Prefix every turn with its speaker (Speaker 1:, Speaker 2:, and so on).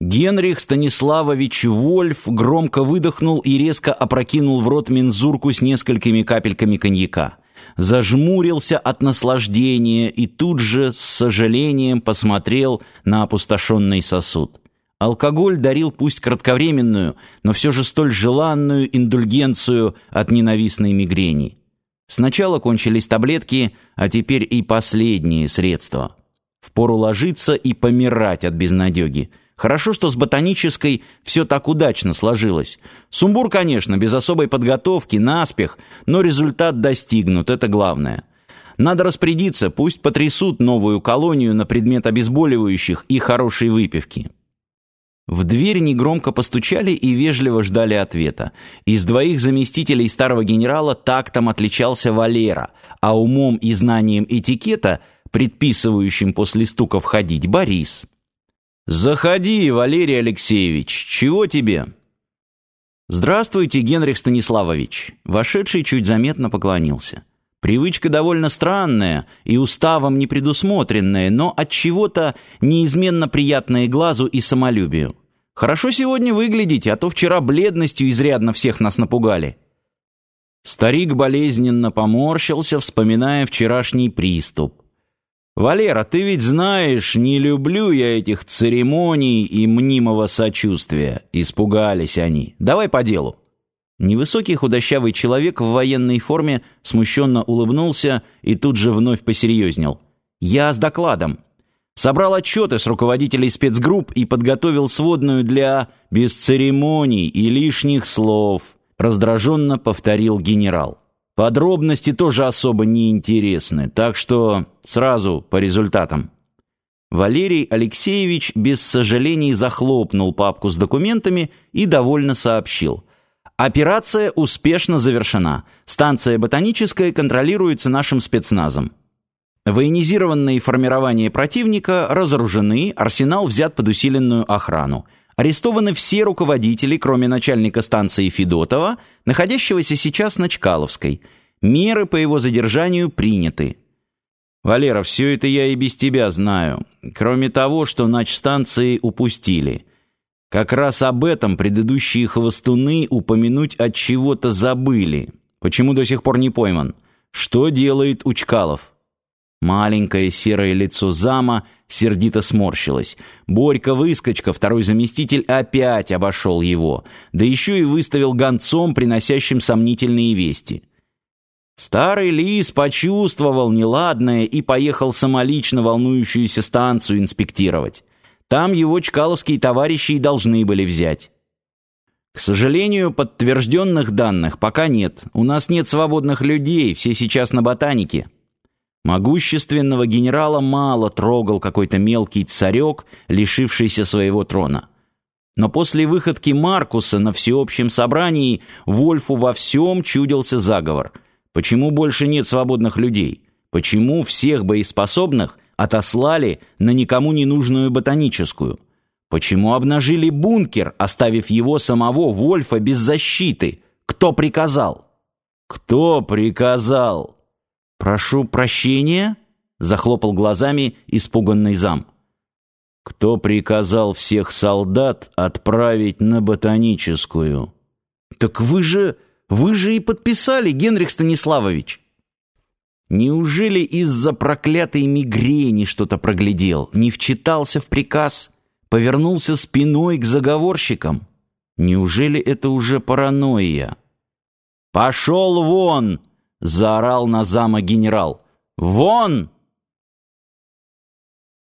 Speaker 1: Генрих Станиславович Вольф громко выдохнул и резко опрокинул в рот мензурку с несколькими капельками коньяка. Зажмурился от наслаждения и тут же с сожалением посмотрел на опустошенный сосуд. Алкоголь дарил пусть кратковременную, но все же столь желанную индульгенцию от ненавистной мигрени. Сначала кончились таблетки, а теперь и последние средства. Впору ложиться и помирать от безнадеги. Хорошо, что с ботанической все так удачно сложилось. Сумбур, конечно, без особой подготовки, наспех, но результат достигнут, это главное. Надо распорядиться, пусть потрясут новую колонию на предмет обезболивающих и хорошей выпивки. В дверь негромко постучали и вежливо ждали ответа. Из двоих заместителей старого генерала тактом отличался Валера, а умом и знанием этикета, предписывающим после стука входить, Борис. «Заходи, Валерий Алексеевич, чего тебе?» «Здравствуйте, Генрих Станиславович!» Вошедший чуть заметно поклонился. Привычка довольно странная и уставом не предусмотренная, но от чего-то неизменно приятная глазу и самолюбию. Хорошо сегодня выглядите, а то вчера бледностью изрядно всех нас напугали. Старик болезненно поморщился, вспоминая вчерашний приступ. «Валера, ты ведь знаешь, не люблю я этих церемоний и мнимого сочувствия». Испугались они. «Давай по делу». Невысокий худощавый человек в военной форме смущенно улыбнулся и тут же вновь посерьезнел. «Я с докладом. Собрал отчеты с руководителей спецгрупп и подготовил сводную для «без церемоний и лишних слов», раздраженно повторил генерал. Подробности тоже особо не интересны, так что сразу по результатам. Валерий Алексеевич без сожалений захлопнул папку с документами и довольно сообщил – Операция успешно завершена. Станция «Ботаническая» контролируется нашим спецназом. Военизированные формирования противника разоружены, арсенал взят под усиленную охрану. Арестованы все руководители, кроме начальника станции Федотова, находящегося сейчас на Чкаловской. Меры по его задержанию приняты. Валера, все это я и без тебя знаю. Кроме того, что станции упустили – как раз об этом предыдущие хвостуны упомянуть от чего-то забыли. Почему до сих пор не пойман? Что делает Учкалов? Маленькое серое лицо зама сердито сморщилось. Борька-выскочка, второй заместитель, опять обошел его, да еще и выставил гонцом, приносящим сомнительные вести. Старый лис почувствовал неладное и поехал самолично волнующуюся станцию инспектировать. Там его чкаловские товарищи и должны были взять. К сожалению, подтвержденных данных пока нет. У нас нет свободных людей, все сейчас на ботанике. Могущественного генерала мало трогал какой-то мелкий царек, лишившийся своего трона. Но после выходки Маркуса на всеобщем собрании Вольфу во всем чудился заговор. Почему больше нет свободных людей? Почему всех боеспособных отослали на никому не нужную ботаническую? Почему обнажили бункер, оставив его самого Вольфа без защиты? Кто приказал? Кто приказал? Прошу прощения, захлопал глазами испуганный зам. Кто приказал всех солдат отправить на ботаническую? Так вы же, вы же и подписали, Генрих Станиславович. Неужели из-за проклятой мигрени что-то проглядел, не вчитался в приказ, повернулся спиной к заговорщикам? Неужели это уже паранойя? «Пошел вон!» — заорал на зама генерал. «Вон!»